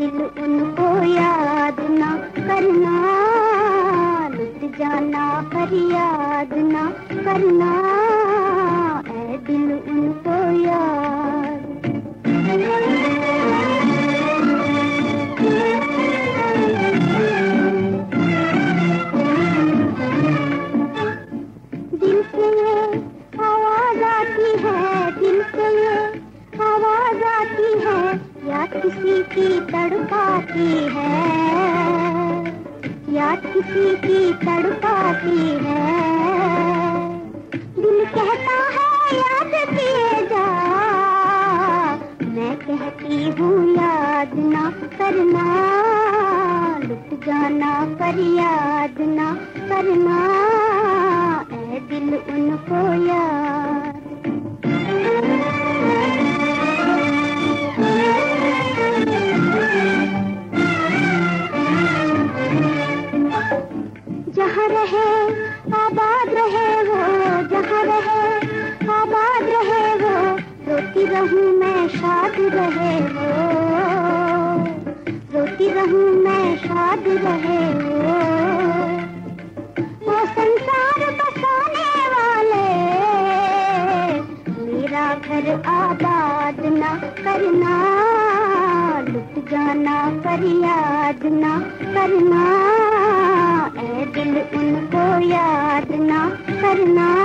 दिल उनको याद ना करना, लुट जाना, फरियाद ना करना दिल याद। आवाज़ आती है, दिल से ये आवाज़ आती है किसी की तड़पाती है। या किसी की तड़पाती है। दिल कहता है, याद किए जा। मैं कहती हूँ, याद ना करना। लुट जाना पर याद ना करना। ऐ दिल उनको याद आबाद रहे वो, जहाँ रहे, आबाद रहे वो, रोती रहूँ मैं शाद रहे वो। रोती रहूँ मैं शाद रहे वो। वो संसार बसाने वाले, मेरा घर आबाद ना करना, लुट जाना पर याद ना करना। ऐ दिल उनको करना